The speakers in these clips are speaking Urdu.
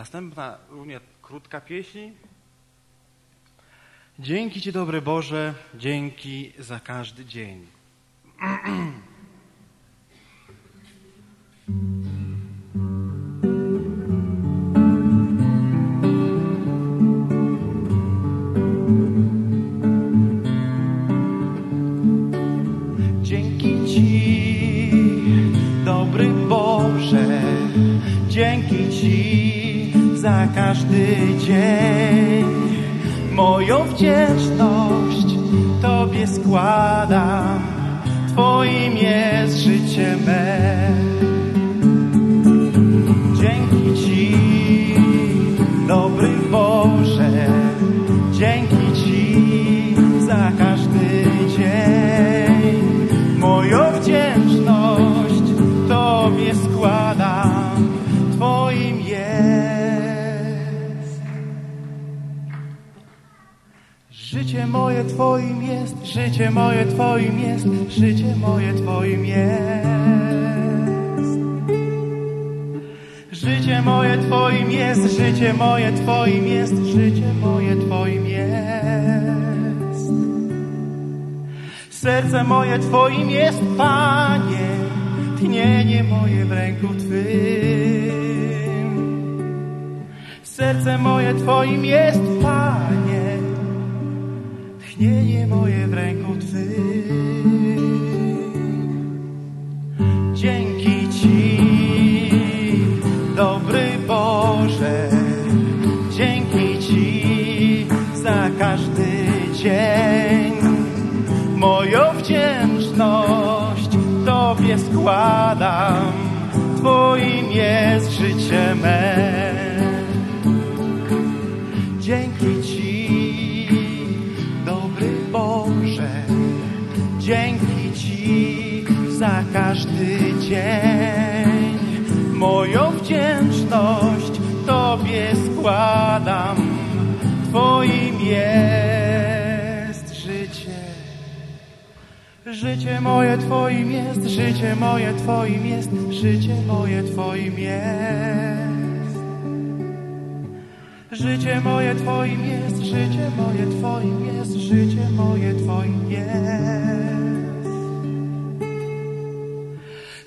جینکی چی تو بوس جین کی سکاش دینکی تو برے بہت جینکی چی میو چیز تو بام میسٹ میں شویت پہ شویت شج مویت پوئیس شجے سر سمیت میستان سر سمیت میست جی چی تو پوش جنکی چیز چین مین سوش تو اس میں موبجم ٹھچے مویت میست میست میرے مویت میس ش مویت فوائیں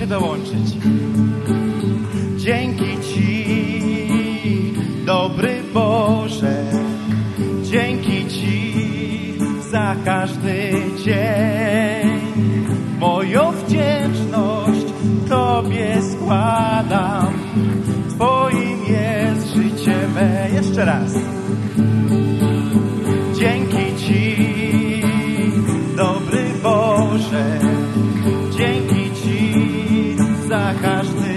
جی چی بوس جینک سا کاش بوئس نوٹ تو دس میں یسٹرا اس میں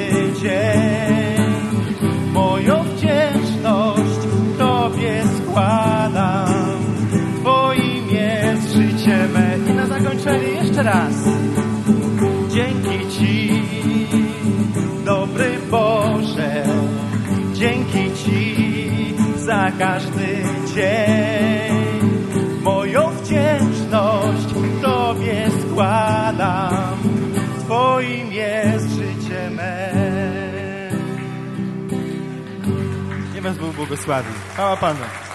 اس طرح جنکی چی تو پوش جی ساکست سوادی